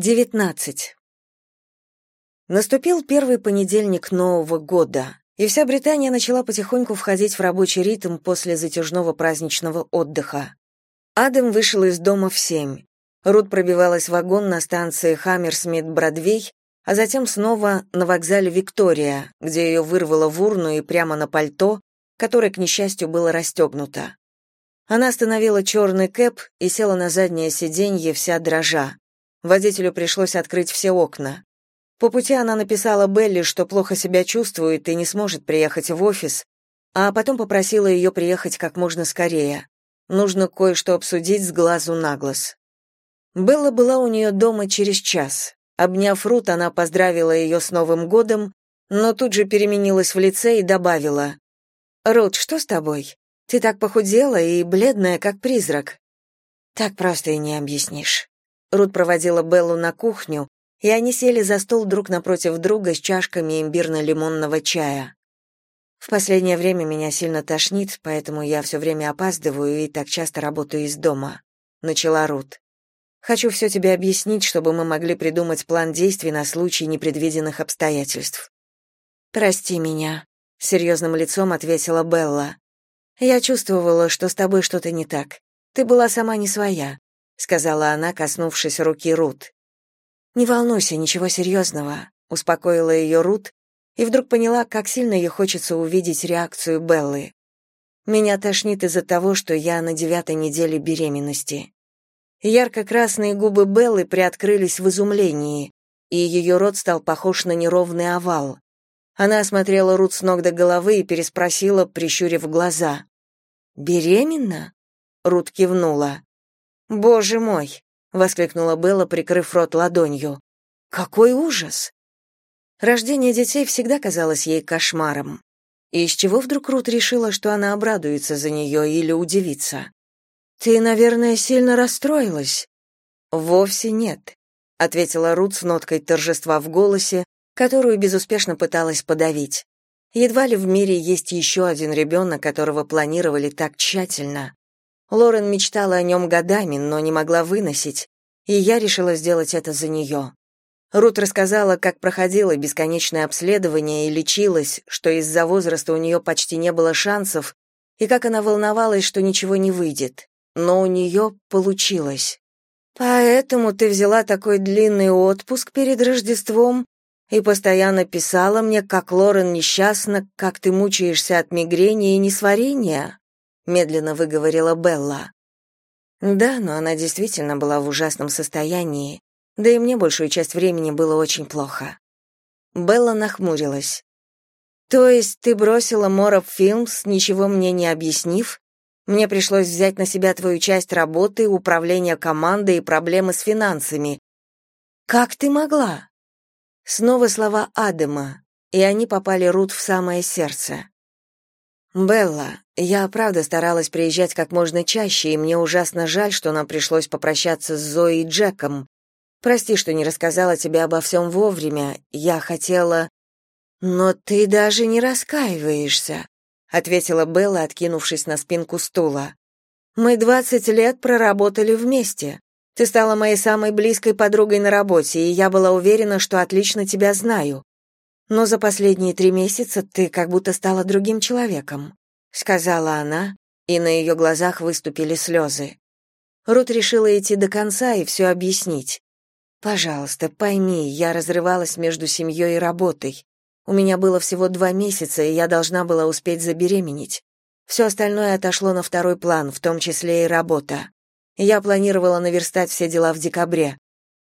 19. Наступил первый понедельник Нового года, и вся Британия начала потихоньку входить в рабочий ритм после затяжного праздничного отдыха. Адам вышел из дома в семь. Рут пробивалась в вагон на станции Хаммерсмит-Бродвей, а затем снова на вокзале Виктория, где ее вырвало в урну и прямо на пальто, которое, к несчастью, было расстегнуто. Она остановила черный кэп и села на заднее сиденье, вся дрожа. Водителю пришлось открыть все окна. По пути она написала Белли, что плохо себя чувствует и не сможет приехать в офис, а потом попросила ее приехать как можно скорее. Нужно кое-что обсудить с глазу на глаз. Белла была у нее дома через час. Обняв Рут, она поздравила ее с Новым годом, но тут же переменилась в лице и добавила. «Рут, что с тобой? Ты так похудела и бледная, как призрак». «Так просто и не объяснишь». Рут проводила Беллу на кухню, и они сели за стол друг напротив друга с чашками имбирно-лимонного чая. В последнее время меня сильно тошнит, поэтому я все время опаздываю и так часто работаю из дома, начала Рут. Хочу все тебе объяснить, чтобы мы могли придумать план действий на случай непредвиденных обстоятельств. Прости меня, серьезным лицом ответила Белла. Я чувствовала, что с тобой что-то не так. Ты была сама не своя сказала она, коснувшись руки Рут. Не волнуйся, ничего серьезного», — успокоила ее Рут и вдруг поняла, как сильно ей хочется увидеть реакцию Беллы. Меня тошнит из-за того, что я на девятой неделе беременности. Ярко-красные губы Беллы приоткрылись в изумлении, и ее рот стал похож на неровный овал. Она осмотрела Рут с ног до головы и переспросила, прищурив глаза. «Беременна?» Рут кивнула. «Боже мой!» — воскликнула Белла, прикрыв рот ладонью. «Какой ужас!» Рождение детей всегда казалось ей кошмаром. И из чего вдруг Рут решила, что она обрадуется за нее или удивится? «Ты, наверное, сильно расстроилась?» «Вовсе нет», — ответила Рут с ноткой торжества в голосе, которую безуспешно пыталась подавить. Едва ли в мире есть еще один ребенок, которого планировали так тщательно. Лорен мечтала о нем годами, но не могла выносить, и я решила сделать это за нее. Рут рассказала, как проходила бесконечное обследование и лечилась, что из-за возраста у нее почти не было шансов, и как она волновалась, что ничего не выйдет. Но у нее получилось. «Поэтому ты взяла такой длинный отпуск перед Рождеством и постоянно писала мне, как Лорен несчастна, как ты мучаешься от мигрени и несварения?» Медленно выговорила Белла. Да, но она действительно была в ужасном состоянии, да и мне большую часть времени было очень плохо. Белла нахмурилась. То есть ты бросила Моров Филмс, ничего мне не объяснив? Мне пришлось взять на себя твою часть работы, управление командой и проблемы с финансами. Как ты могла? Снова слова Адама, и они попали Рут в самое сердце. Белла, я правда старалась приезжать как можно чаще, и мне ужасно жаль, что нам пришлось попрощаться с Зоей и Джеком. Прости, что не рассказала тебе обо всем вовремя. Я хотела Но ты даже не раскаиваешься, ответила Белла, откинувшись на спинку стула. Мы двадцать лет проработали вместе. Ты стала моей самой близкой подругой на работе, и я была уверена, что отлично тебя знаю но за последние три месяца ты как будто стала другим человеком», — сказала она, и на ее глазах выступили слезы. Рут решила идти до конца и все объяснить. «Пожалуйста, пойми, я разрывалась между семьей и работой. У меня было всего два месяца, и я должна была успеть забеременеть. Все остальное отошло на второй план, в том числе и работа. Я планировала наверстать все дела в декабре,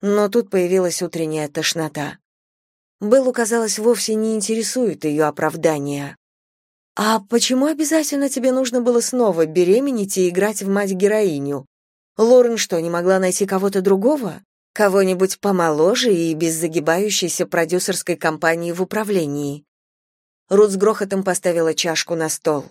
но тут появилась утренняя тошнота. Беллу, казалось, вовсе не интересует ее оправдание. «А почему обязательно тебе нужно было снова беременеть и играть в мать-героиню? Лорен что, не могла найти кого-то другого? Кого-нибудь помоложе и без загибающейся продюсерской компании в управлении?» Рут с грохотом поставила чашку на стол.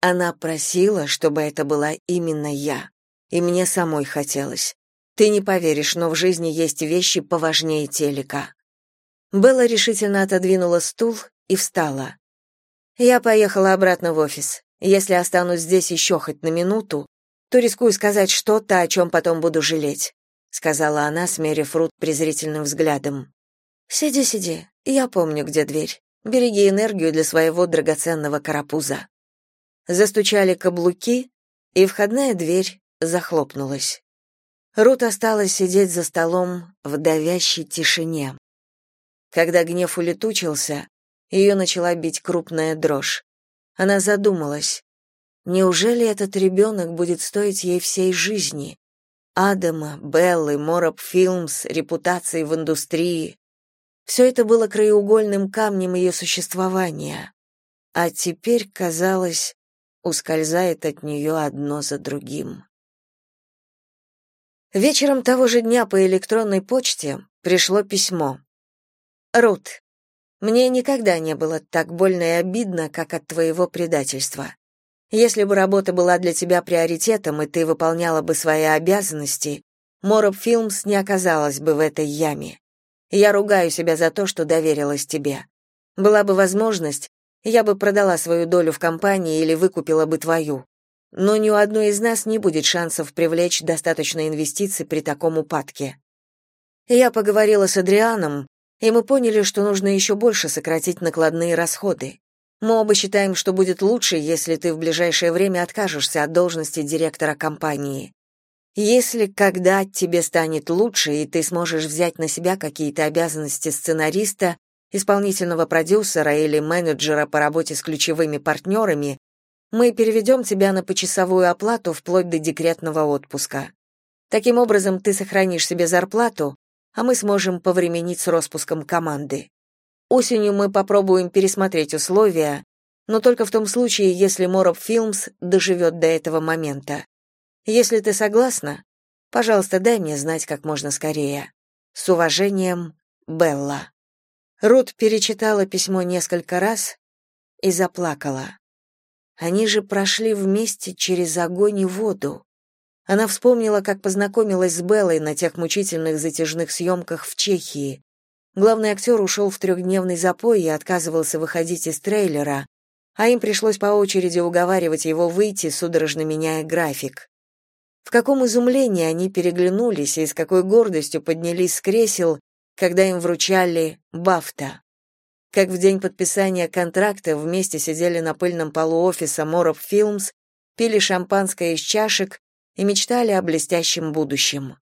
Она просила, чтобы это была именно я. И мне самой хотелось. Ты не поверишь, но в жизни есть вещи поважнее телека. Белла решительно отодвинула стул и встала. Я поехала обратно в офис. Если останусь здесь еще хоть на минуту, то рискую сказать что-то, о чем потом буду жалеть. сказала она, смерив Рут презрительным взглядом. Сиди, сиди. Я помню, где дверь. Береги энергию для своего драгоценного карапуза. Застучали каблуки, и входная дверь захлопнулась. Рут осталась сидеть за столом в давящей тишине. Когда гнев улетучился, ее начала бить крупная дрожь. Она задумалась. Неужели этот ребенок будет стоить ей всей жизни? Адама, Беллы, Мороб Филмс, репутации в индустрии. Все это было краеугольным камнем ее существования. А теперь, казалось, ускользает от нее одно за другим. Вечером того же дня по электронной почте пришло письмо. «Рут, мне никогда не было так больно и обидно, как от твоего предательства. Если бы работа была для тебя приоритетом, и ты выполняла бы свои обязанности, Мороб Филмс не оказалась бы в этой яме. Я ругаю себя за то, что доверилась тебе. Была бы возможность, я бы продала свою долю в компании или выкупила бы твою. Но ни у одной из нас не будет шансов привлечь достаточно инвестиций при таком упадке. Я поговорила с Адрианом, и мы поняли, что нужно еще больше сократить накладные расходы. Мы оба считаем, что будет лучше, если ты в ближайшее время откажешься от должности директора компании. Если когда тебе станет лучше, и ты сможешь взять на себя какие-то обязанности сценариста, исполнительного продюсера или менеджера по работе с ключевыми партнерами, мы переведем тебя на почасовую оплату вплоть до декретного отпуска. Таким образом, ты сохранишь себе зарплату, а мы сможем повременить с распуском команды. Осенью мы попробуем пересмотреть условия, но только в том случае, если Мороб Филмс доживет до этого момента. Если ты согласна, пожалуйста, дай мне знать как можно скорее. С уважением, Белла. Рут перечитала письмо несколько раз и заплакала. Они же прошли вместе через огонь и воду. Она вспомнила, как познакомилась с Беллой на тех мучительных затяжных съемках в Чехии. Главный актер ушел в трехдневный запой и отказывался выходить из трейлера, а им пришлось по очереди уговаривать его выйти, судорожно меняя график. В каком изумлении они переглянулись и с какой гордостью поднялись с кресел, когда им вручали бафта. Как в день подписания контракта вместе сидели на пыльном полу офиса Моров Филмс, пили шампанское из чашек и мечтали о блестящем будущем.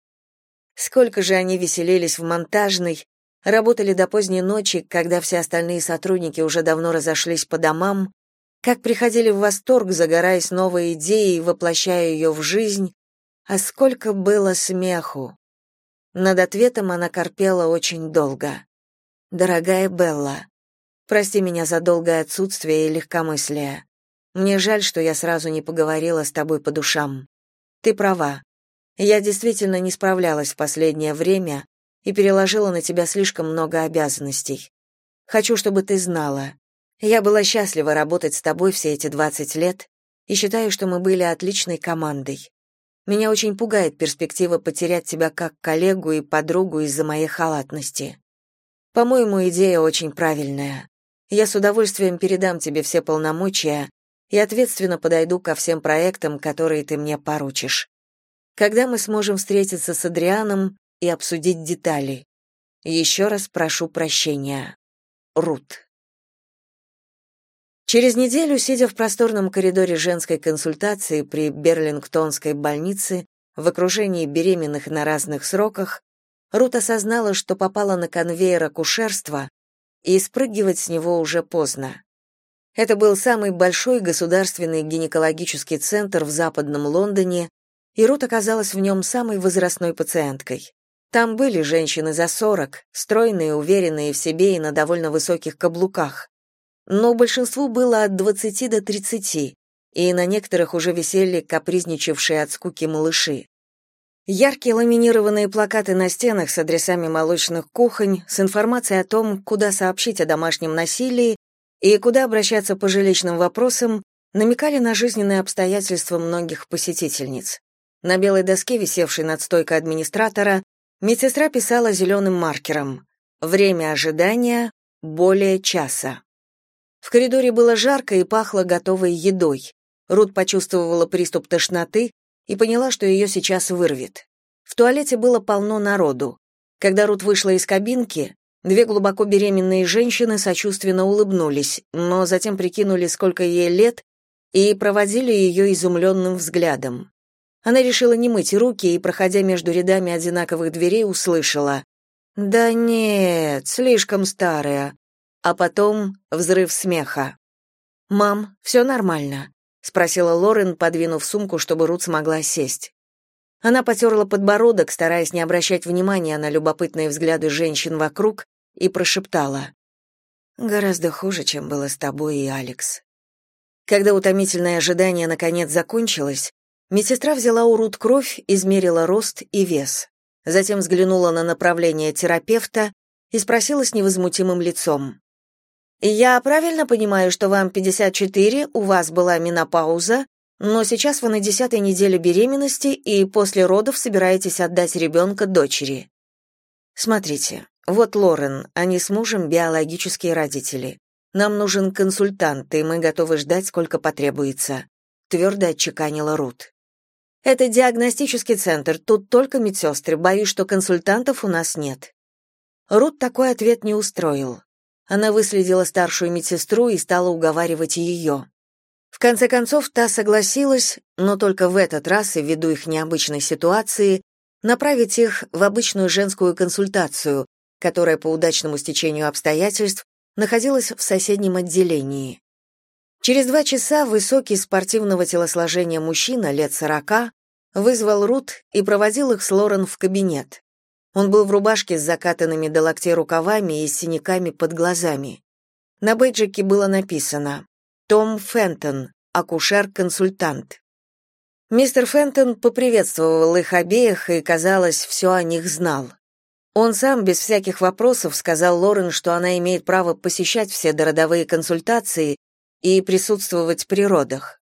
Сколько же они веселились в монтажной, работали до поздней ночи, когда все остальные сотрудники уже давно разошлись по домам, как приходили в восторг, загораясь новой идеей и воплощая ее в жизнь, а сколько было смеху. Над ответом она корпела очень долго. «Дорогая Белла, прости меня за долгое отсутствие и легкомыслие. Мне жаль, что я сразу не поговорила с тобой по душам. Ты права. Я действительно не справлялась в последнее время и переложила на тебя слишком много обязанностей. Хочу, чтобы ты знала. Я была счастлива работать с тобой все эти 20 лет и считаю, что мы были отличной командой. Меня очень пугает перспектива потерять тебя как коллегу и подругу из-за моей халатности. По-моему, идея очень правильная. Я с удовольствием передам тебе все полномочия и ответственно подойду ко всем проектам, которые ты мне поручишь. Когда мы сможем встретиться с Адрианом и обсудить детали? Еще раз прошу прощения. Рут. Через неделю, сидя в просторном коридоре женской консультации при Берлингтонской больнице в окружении беременных на разных сроках, Рут осознала, что попала на конвейер акушерства, и спрыгивать с него уже поздно. Это был самый большой государственный гинекологический центр в Западном Лондоне, и Рут оказалась в нем самой возрастной пациенткой. Там были женщины за 40, стройные, уверенные в себе и на довольно высоких каблуках но большинству было от 20 до 30, и на некоторых уже висели капризничавшие от скуки малыши. Яркие ламинированные плакаты на стенах с адресами молочных кухонь, с информацией о том, куда сообщить о домашнем насилии и куда обращаться по жилищным вопросам, намекали на жизненные обстоятельства многих посетительниц. На белой доске, висевшей над стойкой администратора, медсестра писала зеленым маркером «Время ожидания — более часа». В коридоре было жарко и пахло готовой едой. Рут почувствовала приступ тошноты и поняла, что ее сейчас вырвет. В туалете было полно народу. Когда Рут вышла из кабинки, две глубоко беременные женщины сочувственно улыбнулись, но затем прикинули, сколько ей лет, и проводили ее изумленным взглядом. Она решила не мыть руки и, проходя между рядами одинаковых дверей, услышала «Да нет, слишком старая». А потом взрыв смеха. «Мам, все нормально?» — спросила Лорен, подвинув сумку, чтобы Рут смогла сесть. Она потерла подбородок, стараясь не обращать внимания на любопытные взгляды женщин вокруг, и прошептала. «Гораздо хуже, чем было с тобой и Алекс». Когда утомительное ожидание наконец закончилось, медсестра взяла у Рут кровь, измерила рост и вес. Затем взглянула на направление терапевта и спросила с невозмутимым лицом. «Я правильно понимаю, что вам 54, у вас была менопауза, но сейчас вы на десятой неделе беременности и после родов собираетесь отдать ребенка дочери. Смотрите, вот Лорен, они с мужем биологические родители. Нам нужен консультант, и мы готовы ждать, сколько потребуется», — твердо отчеканила Рут. «Это диагностический центр, тут только медсестры, боюсь, что консультантов у нас нет». Рут такой ответ не устроил. Она выследила старшую медсестру и стала уговаривать ее. В конце концов, та согласилась, но только в этот раз и ввиду их необычной ситуации, направить их в обычную женскую консультацию, которая по удачному стечению обстоятельств находилась в соседнем отделении. Через два часа высокий спортивного телосложения мужчина лет сорока вызвал Рут и проводил их с Лорен в кабинет. Он был в рубашке с закатанными до локтей рукавами и синяками под глазами. На бейджике было написано том Фентон, акушер-консультант. Мистер Фентон поприветствовал их обеих и, казалось, все о них знал. Он сам без всяких вопросов сказал Лорен, что она имеет право посещать все дородовые консультации и присутствовать при родах.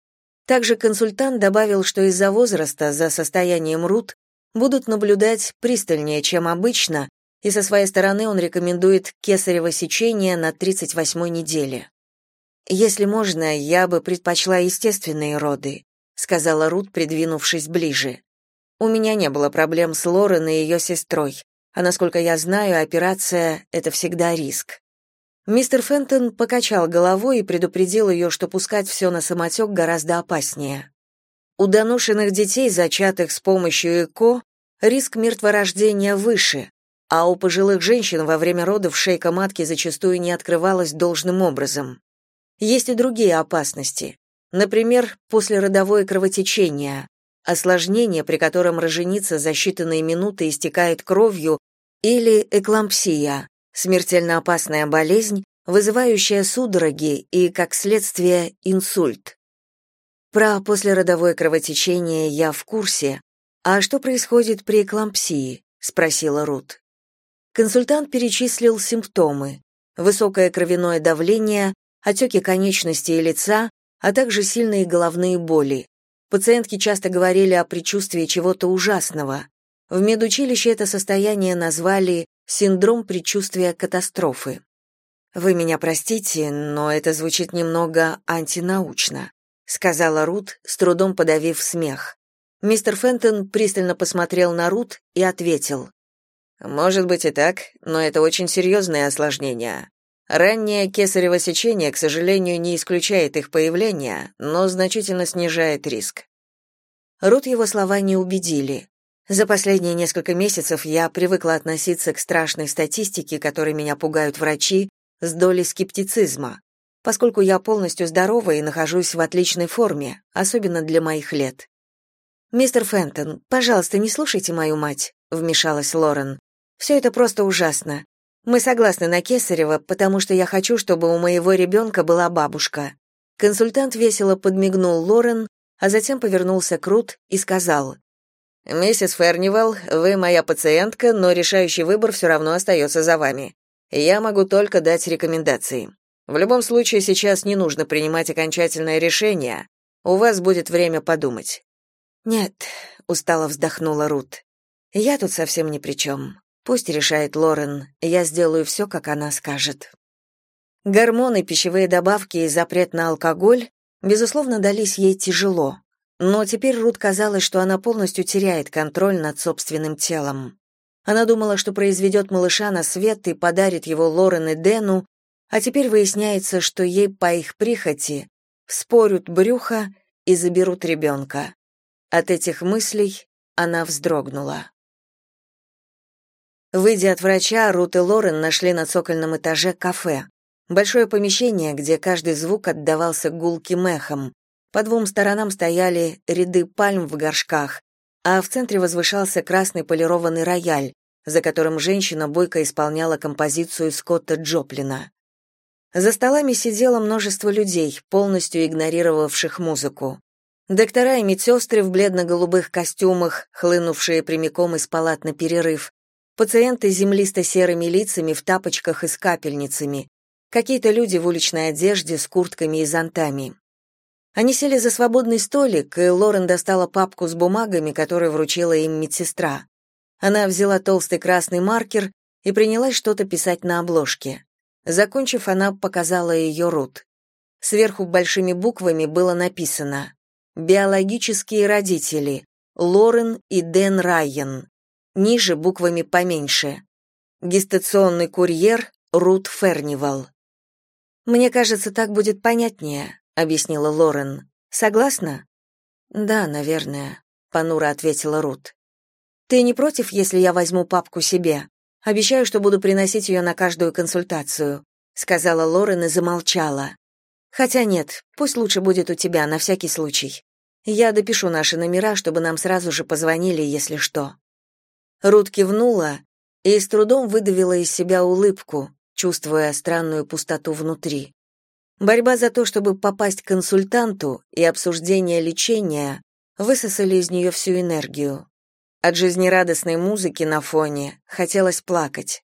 Также консультант добавил, что из-за возраста за состоянием Рут будут наблюдать пристальнее, чем обычно, и со своей стороны он рекомендует кесарево сечение на 38-й неделе. Если можно, я бы предпочла естественные роды, сказала Рут, придвинувшись ближе. У меня не было проблем с Лорен и ее сестрой, а насколько я знаю, операция это всегда риск. Мистер Фентон покачал головой и предупредил ее, что пускать все на самотек гораздо опаснее. У доношенных детей, зачатых с помощью ЭКО, риск мертворождения выше, а у пожилых женщин во время родов шейка матки зачастую не открывалась должным образом. Есть и другие опасности. Например, послеродовое кровотечение, осложнение, при котором роженица за считанные минуты истекает кровью, или эклампсия, смертельно опасная болезнь, вызывающая судороги и, как следствие, инсульт. Про послеродовое кровотечение я в курсе. А что происходит при эклампсии? спросила Рут. Консультант перечислил симптомы: высокое кровяное давление, отеки конечностей и лица, а также сильные головные боли. Пациентки часто говорили о предчувствии чего-то ужасного. В медучилище это состояние назвали синдром предчувствия катастрофы. Вы меня простите, но это звучит немного антинаучно, сказала Рут, с трудом подавив смех. Мистер Фентон пристально посмотрел на Рут и ответил: Может быть и так, но это очень серьезное осложнение. Раннее кесарево сечение, к сожалению, не исключает их появления, но значительно снижает риск. Рут его слова не убедили. За последние несколько месяцев я привыкла относиться к страшной статистике, которой меня пугают врачи, с долей скептицизма, поскольку я полностью здорова и нахожусь в отличной форме, особенно для моих лет. «Мистер Фентон, пожалуйста, не слушайте мою мать», — вмешалась Лорен. «Все это просто ужасно. Мы согласны на Кесарева, потому что я хочу, чтобы у моего ребенка была бабушка. Консультант весело подмигнул Лорен, а затем повернулся к Рут и сказал: «Миссис Фернивал, вы моя пациентка, но решающий выбор все равно остается за вами. Я могу только дать рекомендации. В любом случае сейчас не нужно принимать окончательное решение. У вас будет время подумать». «Нет», — устало вздохнула Рут. «Я тут совсем ни при чем. Пусть решает Лорен, я сделаю все, как она скажет. Гормоны, пищевые добавки и запрет на алкоголь, безусловно, дались ей тяжело. но теперь Рут казалось, что она полностью теряет контроль над собственным телом. Она думала, что произведет малыша на свет и подарит его Лорен и Дэну, а теперь выясняется, что ей по их прихоти вспорют брюхо и заберут ребенка. От этих мыслей она вздрогнула. Выйдя от врача, Рут и Лорен нашли на цокольном этаже кафе. Большое помещение, где каждый звук отдавался гулким эхом. По двум сторонам стояли ряды пальм в горшках, а в центре возвышался красный полированный рояль, за которым женщина бойко исполняла композицию Скотта Джоплина. За столами сидело множество людей, полностью игнорировавших музыку. Доктора и медсестры в бледно-голубых костюмах, хлынувшие прямиком из палат на перерыв, пациенты с землисто-серыми лицами в тапочках и с капельницами, какие-то люди в уличной одежде с куртками и зонтами. Они сели за свободный столик, и Лорен достала папку с бумагами, которую вручила им медсестра. Она взяла толстый красный маркер и принялась что-то писать на обложке. Закончив, она показала ее Рут. Сверху большими буквами было написано «Биологические родители. Лорен и Дэн Райен». Ниже буквами поменьше. Гестационный курьер Рут Фернивал. «Мне кажется, так будет понятнее», — объяснила Лорен. «Согласна?» «Да, наверное», — понуро ответила Рут. «Ты не против, если я возьму папку себе? Обещаю, что буду приносить ее на каждую консультацию», — сказала Лорен и замолчала. «Хотя нет, пусть лучше будет у тебя, на всякий случай. Я допишу наши номера, чтобы нам сразу же позвонили, если что». Рут кивнула и с трудом выдавила из себя улыбку, чувствуя странную пустоту внутри. Борьба за то, чтобы попасть к консультанту и обсуждение лечения высосали из нее всю энергию. От жизнерадостной музыки на фоне хотелось плакать.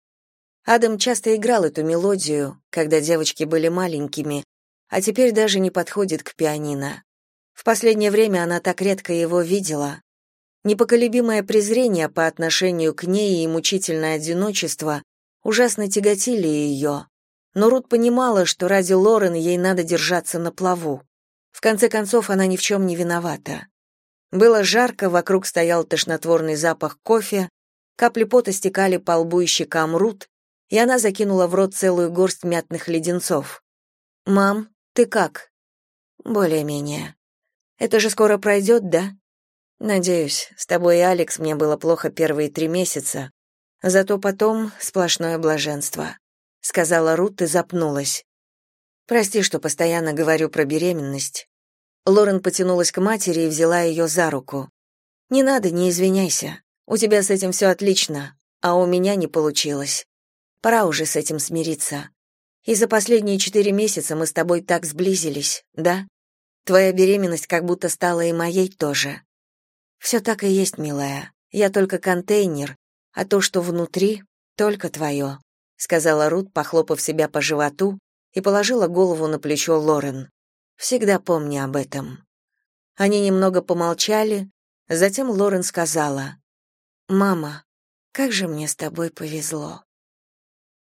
Адам часто играл эту мелодию, когда девочки были маленькими, а теперь даже не подходит к пианино. В последнее время она так редко его видела, Непоколебимое презрение по отношению к ней и мучительное одиночество ужасно тяготили ее. Но Рут понимала, что ради Лорен ей надо держаться на плаву. В конце концов, она ни в чем не виновата. Было жарко, вокруг стоял тошнотворный запах кофе, капли пота стекали по лбу и щекам Рут, и она закинула в рот целую горсть мятных леденцов. «Мам, ты как?» «Более-менее. Это же скоро пройдет, да?» Надеюсь, с тобой и Алекс мне было плохо первые три месяца, зато потом сплошное блаженство, сказала Рут и запнулась. Прости, что постоянно говорю про беременность. Лорен потянулась к матери и взяла ее за руку. Не надо, не извиняйся. У тебя с этим все отлично, а у меня не получилось. Пора уже с этим смириться. И за последние четыре месяца мы с тобой так сблизились, да? Твоя беременность как будто стала и моей тоже. «Все так и есть, милая. Я только контейнер, а то, что внутри, только твое», — сказала Рут, похлопав себя по животу и положила голову на плечо Лорен. «Всегда помни об этом». Они немного помолчали, затем Лорен сказала, «Мама, как же мне с тобой повезло».